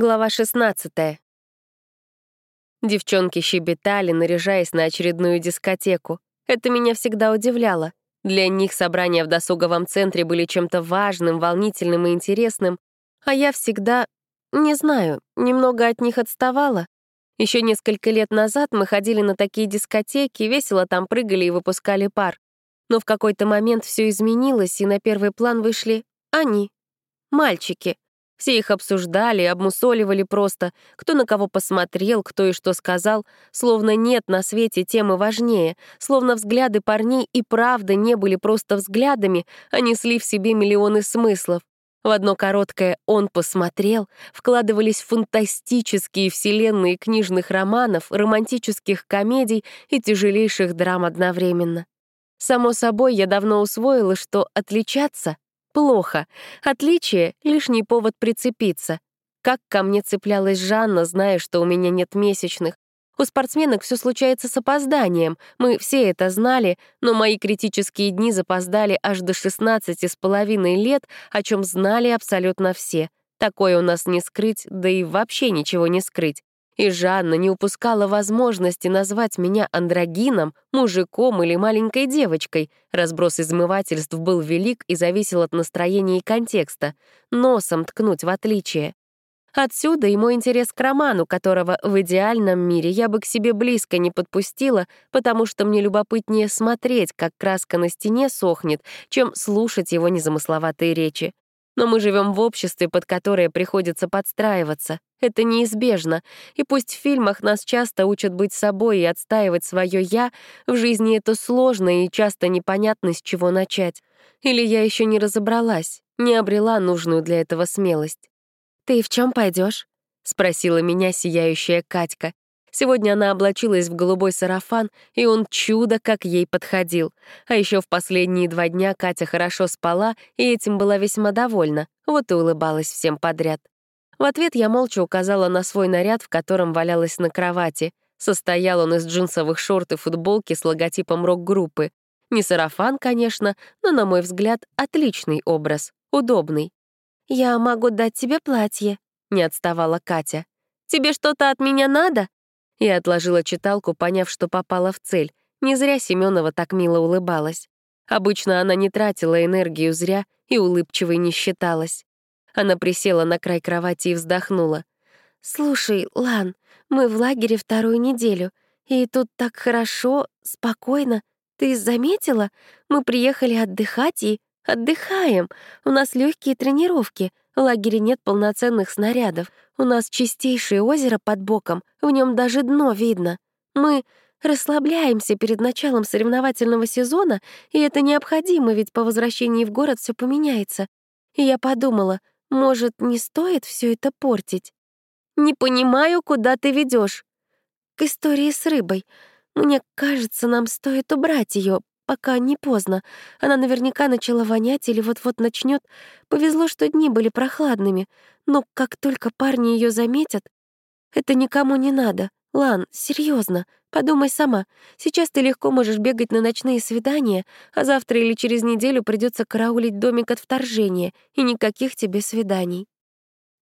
Глава 16. Девчонки щебетали, наряжаясь на очередную дискотеку. Это меня всегда удивляло. Для них собрания в досуговом центре были чем-то важным, волнительным и интересным, а я всегда, не знаю, немного от них отставала. Еще несколько лет назад мы ходили на такие дискотеки, весело там прыгали и выпускали пар. Но в какой-то момент все изменилось, и на первый план вышли они, мальчики — все их обсуждали, обмусоливали просто, кто на кого посмотрел, кто и что сказал, словно нет на свете темы важнее, словно взгляды парней и правда не были просто взглядами, а несли в себе миллионы смыслов. В одно короткое «он посмотрел» вкладывались фантастические вселенные книжных романов, романтических комедий и тяжелейших драм одновременно. Само собой, я давно усвоила, что отличаться Плохо. Отличие — лишний повод прицепиться. Как ко мне цеплялась Жанна, зная, что у меня нет месячных. У спортсменок все случается с опозданием. Мы все это знали, но мои критические дни запоздали аж до 16 с половиной лет, о чем знали абсолютно все. Такое у нас не скрыть, да и вообще ничего не скрыть. И Жанна не упускала возможности назвать меня андрогином, мужиком или маленькой девочкой. Разброс измывательств был велик и зависел от настроения и контекста. Носом ткнуть в отличие. Отсюда и мой интерес к роману, которого в идеальном мире я бы к себе близко не подпустила, потому что мне любопытнее смотреть, как краска на стене сохнет, чем слушать его незамысловатые речи. Но мы живем в обществе, под которое приходится подстраиваться. Это неизбежно. И пусть в фильмах нас часто учат быть собой и отстаивать свое «я», в жизни это сложно и часто непонятно, с чего начать. Или я еще не разобралась, не обрела нужную для этого смелость. «Ты в чем пойдешь? спросила меня сияющая Катька. Сегодня она облачилась в голубой сарафан, и он чудо как ей подходил. А еще в последние два дня Катя хорошо спала, и этим была весьма довольна, вот и улыбалась всем подряд. В ответ я молча указала на свой наряд, в котором валялась на кровати. Состоял он из джинсовых шорт и футболки с логотипом рок-группы. Не сарафан, конечно, но, на мой взгляд, отличный образ, удобный. «Я могу дать тебе платье», — не отставала Катя. «Тебе что-то от меня надо?» Я отложила читалку, поняв, что попала в цель. Не зря Семенова так мило улыбалась. Обычно она не тратила энергию зря и улыбчивой не считалась. Она присела на край кровати и вздохнула. «Слушай, Лан, мы в лагере вторую неделю, и тут так хорошо, спокойно. Ты заметила? Мы приехали отдыхать и отдыхаем. У нас легкие тренировки. В лагере нет полноценных снарядов. У нас чистейшее озеро под боком, в нем даже дно видно. Мы расслабляемся перед началом соревновательного сезона, и это необходимо, ведь по возвращении в город все поменяется. И я подумала, может, не стоит все это портить? Не понимаю, куда ты ведешь. К истории с рыбой. Мне кажется, нам стоит убрать ее, пока не поздно. Она наверняка начала вонять или вот-вот начнет. Повезло, что дни были прохладными. Но как только парни ее заметят... Это никому не надо. Лан, серьезно, подумай сама. Сейчас ты легко можешь бегать на ночные свидания, а завтра или через неделю придется караулить домик от вторжения, и никаких тебе свиданий.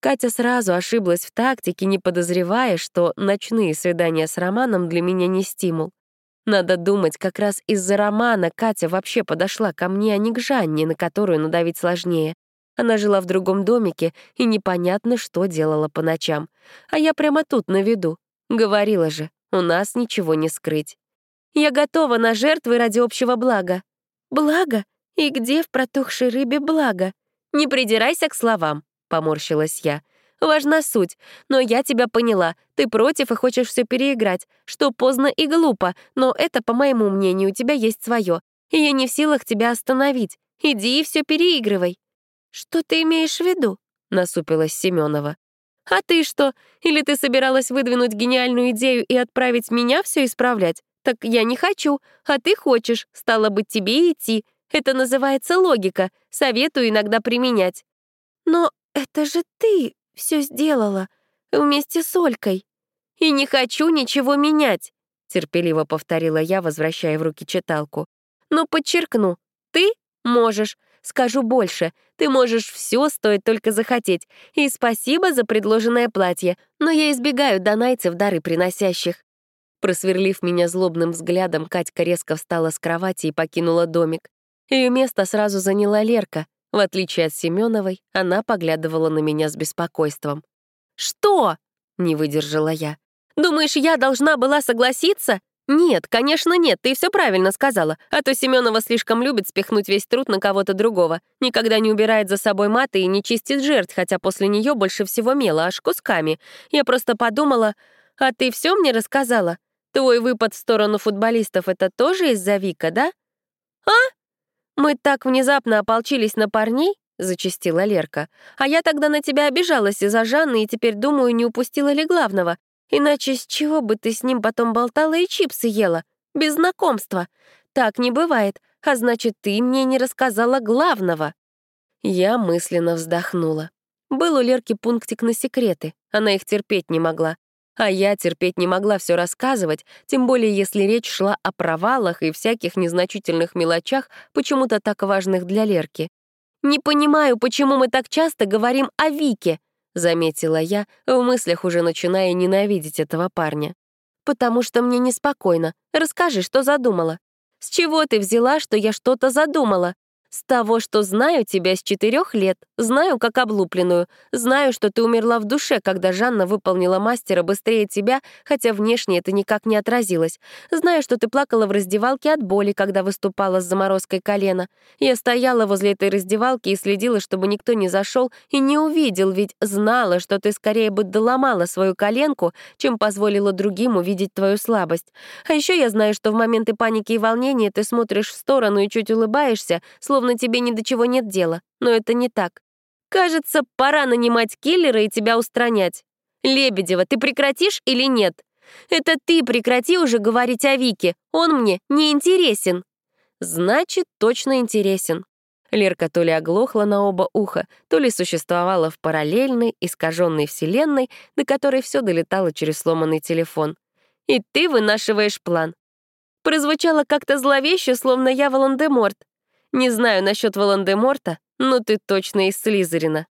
Катя сразу ошиблась в тактике, не подозревая, что ночные свидания с Романом для меня не стимул. Надо думать, как раз из-за романа Катя вообще подошла ко мне, а не к Жанне, на которую надавить сложнее. Она жила в другом домике и непонятно, что делала по ночам. А я прямо тут на виду. Говорила же, у нас ничего не скрыть. Я готова на жертвы ради общего блага. Благо? И где в протухшей рыбе благо? Не придирайся к словам, поморщилась я. Важна суть. Но я тебя поняла. Ты против и хочешь все переиграть. Что поздно и глупо, но это, по моему мнению, у тебя есть свое. И я не в силах тебя остановить. Иди и все переигрывай. Что ты имеешь в виду? насупилась Семенова. А ты что? Или ты собиралась выдвинуть гениальную идею и отправить меня все исправлять? Так я не хочу, а ты хочешь, стало быть, тебе идти. Это называется логика, советую иногда применять. Но это же ты все сделала. Вместе с Олькой. И не хочу ничего менять, терпеливо повторила я, возвращая в руки читалку. Но подчеркну, ты можешь. Скажу больше, ты можешь все, стоит только захотеть. И спасибо за предложенное платье, но я избегаю донайцев дары приносящих». Просверлив меня злобным взглядом, Катька резко встала с кровати и покинула домик. Ее место сразу заняла Лерка. В отличие от Семеновой, она поглядывала на меня с беспокойством. «Что?» — не выдержала я. «Думаешь, я должна была согласиться?» «Нет, конечно, нет, ты все правильно сказала, а то Семенова слишком любит спихнуть весь труд на кого-то другого, никогда не убирает за собой маты и не чистит жертв, хотя после нее больше всего мела, аж кусками. Я просто подумала, а ты все мне рассказала? Твой выпад в сторону футболистов — это тоже из-за Вика, да?» «А? Мы так внезапно ополчились на парней?» — зачастила Лерка. «А я тогда на тебя обижалась из-за Жанны и теперь думаю, не упустила ли главного. Иначе с чего бы ты с ним потом болтала и чипсы ела? Без знакомства. Так не бывает, а значит, ты мне не рассказала главного». Я мысленно вздохнула. Был у Лерки пунктик на секреты, она их терпеть не могла. А я терпеть не могла все рассказывать, тем более если речь шла о провалах и всяких незначительных мелочах, почему-то так важных для Лерки. «Не понимаю, почему мы так часто говорим о Вике», заметила я, в мыслях уже начиная ненавидеть этого парня. «Потому что мне неспокойно. Расскажи, что задумала». «С чего ты взяла, что я что-то задумала?» С того, что знаю тебя с четырех лет, знаю как облупленную, знаю, что ты умерла в душе, когда Жанна выполнила мастера быстрее тебя, хотя внешне это никак не отразилось. Знаю, что ты плакала в раздевалке от боли, когда выступала с заморозкой колена. Я стояла возле этой раздевалки и следила, чтобы никто не зашел и не увидел, ведь знала, что ты скорее бы доломала свою коленку, чем позволила другим увидеть твою слабость. А еще я знаю, что в моменты паники и волнения ты смотришь в сторону и чуть улыбаешься, словно тебе ни до чего нет дела, но это не так. Кажется, пора нанимать киллера и тебя устранять. Лебедева, ты прекратишь или нет? Это ты прекрати уже говорить о Вике, он мне не интересен. Значит, точно интересен. Лерка то ли оглохла на оба уха, то ли существовала в параллельной, искаженной вселенной, до которой все долетало через сломанный телефон. И ты вынашиваешь план. Прозвучало как-то зловеще, словно я Волан-де-Морт. Не знаю насчет Волан-де-Морта, но ты точно из Слизерина.